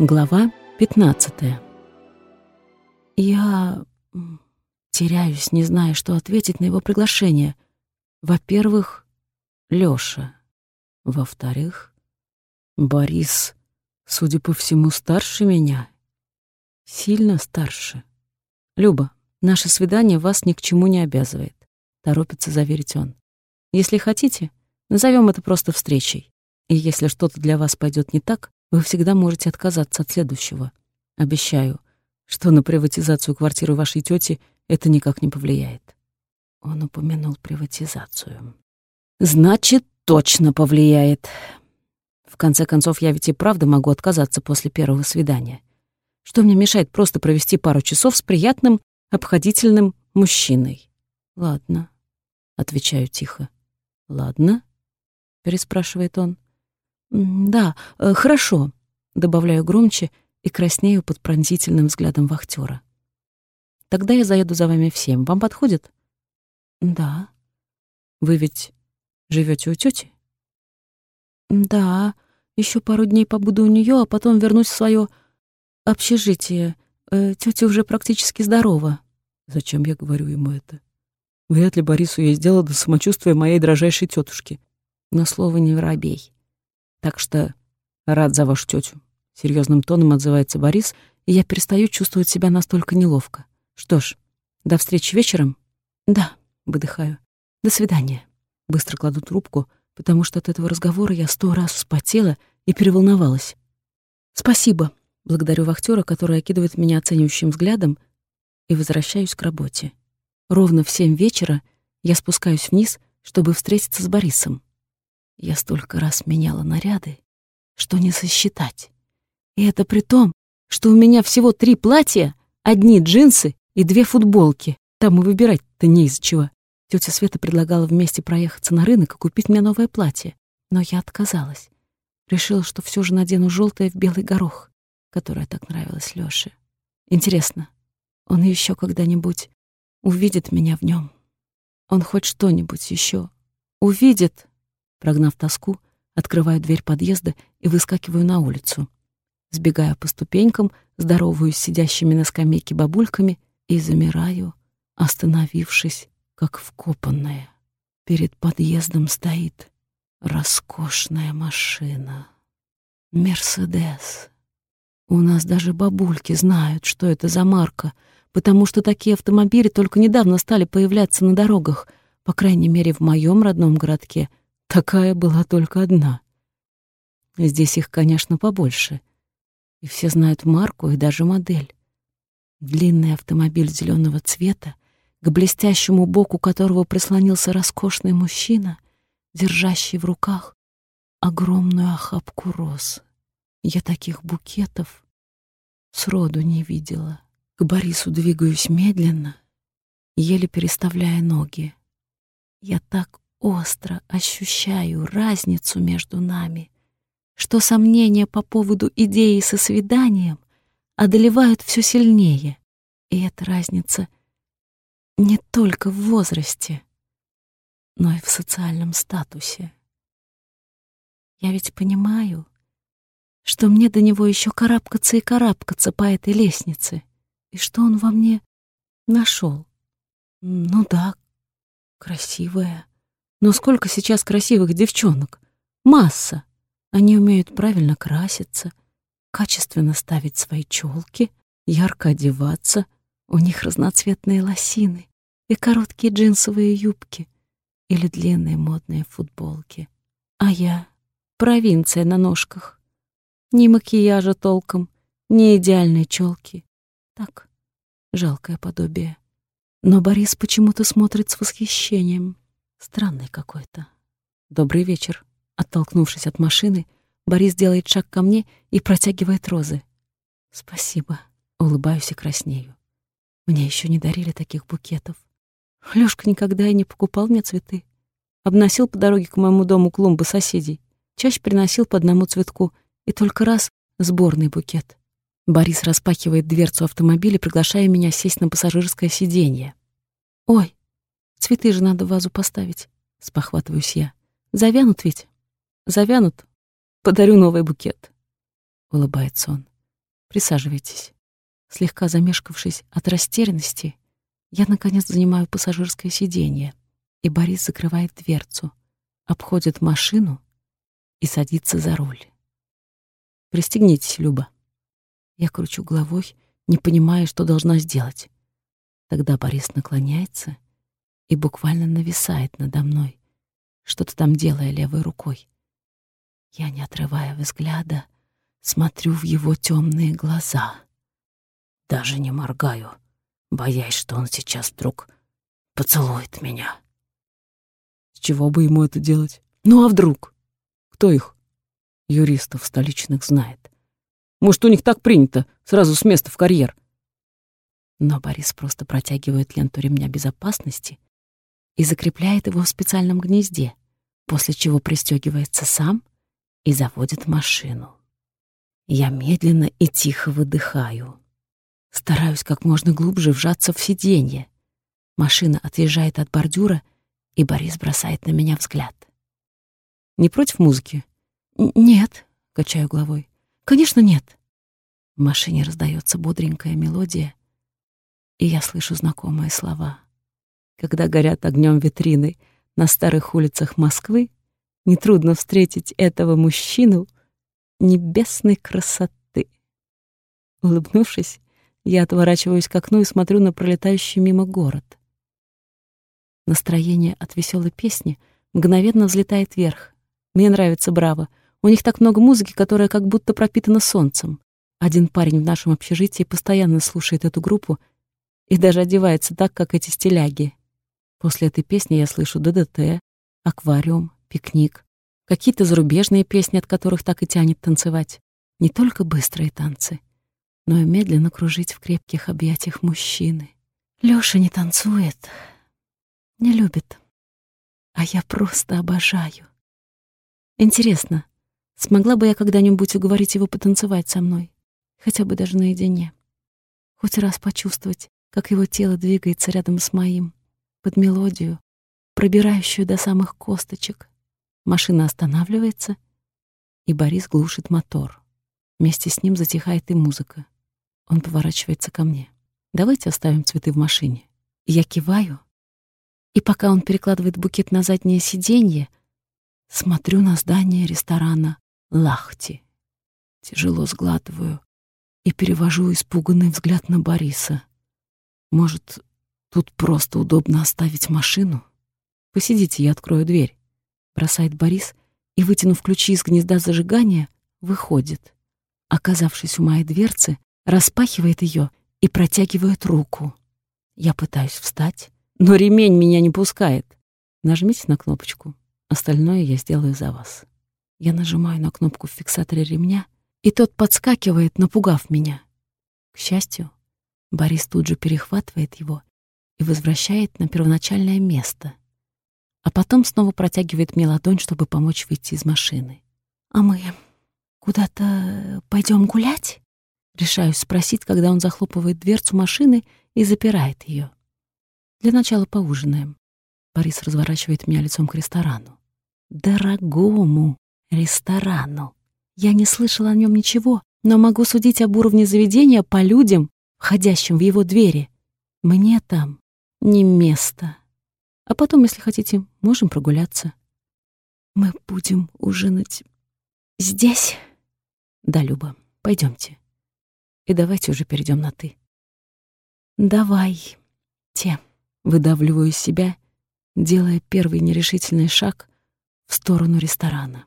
Глава 15 Я теряюсь, не зная, что ответить на его приглашение. Во-первых, Лёша. Во-вторых, Борис, судя по всему, старше меня. Сильно старше. Люба, наше свидание вас ни к чему не обязывает, торопится заверить он. Если хотите, назовем это просто встречей. И если что-то для вас пойдет не так, вы всегда можете отказаться от следующего. Обещаю, что на приватизацию квартиры вашей тети это никак не повлияет. Он упомянул приватизацию. Значит, точно повлияет. В конце концов, я ведь и правда могу отказаться после первого свидания. Что мне мешает просто провести пару часов с приятным, обходительным мужчиной? Ладно, отвечаю тихо. Ладно, переспрашивает он. «Да, э, хорошо», — добавляю громче и краснею под пронзительным взглядом вахтера. «Тогда я заеду за вами всем. Вам подходит?» «Да». «Вы ведь живете у тети? «Да. Еще пару дней побуду у нее, а потом вернусь в свое общежитие. Э, тетя уже практически здорова». «Зачем я говорю ему это? Вряд ли Борису я сделала до самочувствия моей дрожайшей тетушки. Но слово не воробей. Так что рад за вашу тетю. Серьезным тоном отзывается Борис, и я перестаю чувствовать себя настолько неловко. Что ж, до встречи вечером? Да, выдыхаю. До свидания. Быстро кладу трубку, потому что от этого разговора я сто раз вспотела и переволновалась. Спасибо. Благодарю вахтера, который окидывает меня оценивающим взглядом, и возвращаюсь к работе. Ровно в семь вечера я спускаюсь вниз, чтобы встретиться с Борисом. Я столько раз меняла наряды, что не сосчитать. И это при том, что у меня всего три платья, одни джинсы и две футболки. Там и выбирать-то не из чего. Тётя Света предлагала вместе проехаться на рынок и купить мне новое платье, но я отказалась. Решила, что все же надену желтое в белый горох, которое так нравилось Лёше. Интересно, он еще когда-нибудь увидит меня в нем? Он хоть что-нибудь еще увидит? Прогнав тоску, открываю дверь подъезда и выскакиваю на улицу. Сбегаю по ступенькам, здороваюсь с сидящими на скамейке бабульками и замираю, остановившись, как вкопанная. Перед подъездом стоит роскошная машина. «Мерседес». У нас даже бабульки знают, что это за марка, потому что такие автомобили только недавно стали появляться на дорогах, по крайней мере, в моем родном городке — Такая была только одна. Здесь их, конечно, побольше. И все знают марку и даже модель. Длинный автомобиль зеленого цвета, к блестящему боку которого прислонился роскошный мужчина, держащий в руках огромную охапку роз. Я таких букетов сроду не видела. К Борису двигаюсь медленно, еле переставляя ноги. Я так остро ощущаю разницу между нами, что сомнения по поводу идеи со свиданием одолевают все сильнее. И эта разница не только в возрасте, но и в социальном статусе. Я ведь понимаю, что мне до него еще карабкаться и карабкаться по этой лестнице, и что он во мне нашел. Ну да, красивая, но сколько сейчас красивых девчонок? Масса. Они умеют правильно краситься, качественно ставить свои челки, ярко одеваться. У них разноцветные лосины и короткие джинсовые юбки или длинные модные футболки. А я — провинция на ножках. Ни макияжа толком, ни идеальной челки. Так, жалкое подобие. Но Борис почему-то смотрит с восхищением. Странный какой-то. Добрый вечер. Оттолкнувшись от машины, Борис делает шаг ко мне и протягивает розы. Спасибо. Улыбаюсь и краснею. Мне еще не дарили таких букетов. Лёшка никогда и не покупал мне цветы. Обносил по дороге к моему дому клумбы соседей. Чаще приносил по одному цветку и только раз сборный букет. Борис распахивает дверцу автомобиля, приглашая меня сесть на пассажирское сиденье. «Ой, Цветы же надо в вазу поставить, спохватываюсь я. Завянут ведь? Завянут. Подарю новый букет. Улыбается он. Присаживайтесь. Слегка замешкавшись от растерянности, я, наконец, занимаю пассажирское сиденье, и Борис закрывает дверцу, обходит машину и садится за руль. «Пристегнитесь, Люба». Я кручу головой, не понимая, что должна сделать. Тогда Борис наклоняется и буквально нависает надо мной, что-то там делая левой рукой. Я, не отрывая взгляда, смотрю в его темные глаза. Даже не моргаю, боясь, что он сейчас вдруг поцелует меня. С чего бы ему это делать? Ну а вдруг? Кто их? Юристов столичных знает. Может, у них так принято, сразу с места в карьер. Но Борис просто протягивает ленту ремня безопасности и закрепляет его в специальном гнезде, после чего пристегивается сам и заводит машину. Я медленно и тихо выдыхаю. Стараюсь как можно глубже вжаться в сиденье. Машина отъезжает от бордюра, и Борис бросает на меня взгляд. «Не против музыки?» «Нет», — качаю головой. «Конечно, нет». В машине раздается бодренькая мелодия, и я слышу знакомые слова. Когда горят огнем витрины на старых улицах Москвы, нетрудно встретить этого мужчину небесной красоты. Улыбнувшись, я отворачиваюсь к окну и смотрю на пролетающий мимо город. Настроение от веселой песни мгновенно взлетает вверх. Мне нравится «Браво». У них так много музыки, которая как будто пропитана солнцем. Один парень в нашем общежитии постоянно слушает эту группу и даже одевается так, как эти стиляги. После этой песни я слышу ДДТ, аквариум, пикник, какие-то зарубежные песни, от которых так и тянет танцевать. Не только быстрые танцы, но и медленно кружить в крепких объятиях мужчины. Лёша не танцует, не любит, а я просто обожаю. Интересно, смогла бы я когда-нибудь уговорить его потанцевать со мной, хотя бы даже наедине? Хоть раз почувствовать, как его тело двигается рядом с моим, под мелодию, пробирающую до самых косточек. Машина останавливается, и Борис глушит мотор. Вместе с ним затихает и музыка. Он поворачивается ко мне. «Давайте оставим цветы в машине». Я киваю, и пока он перекладывает букет на заднее сиденье, смотрю на здание ресторана «Лахти». Тяжело сглатываю и перевожу испуганный взгляд на Бориса. Может, тут просто удобно оставить машину? Посидите, я открою дверь. Бросает Борис и, вытянув ключи из гнезда зажигания, выходит. Оказавшись у моей дверцы, распахивает ее и протягивает руку. Я пытаюсь встать, но ремень меня не пускает. Нажмите на кнопочку. Остальное я сделаю за вас. Я нажимаю на кнопку в фиксаторе ремня, и тот подскакивает, напугав меня. К счастью, Борис тут же перехватывает его и возвращает на первоначальное место, а потом снова протягивает мне ладонь, чтобы помочь выйти из машины. «А мы куда-то пойдем гулять?» Решаюсь спросить, когда он захлопывает дверцу машины и запирает ее. Для начала поужинаем. Борис разворачивает меня лицом к ресторану. Дорогому ресторану. Я не слышала о нем ничего, но могу судить об уровне заведения по людям, входящим в его двери. Мне там не место. А потом, если хотите, можем прогуляться. Мы будем ужинать здесь? Да, Люба, пойдемте. И давайте уже перейдем на «ты». «Давай, те», — выдавливаю себя, делая первый нерешительный шаг в сторону ресторана.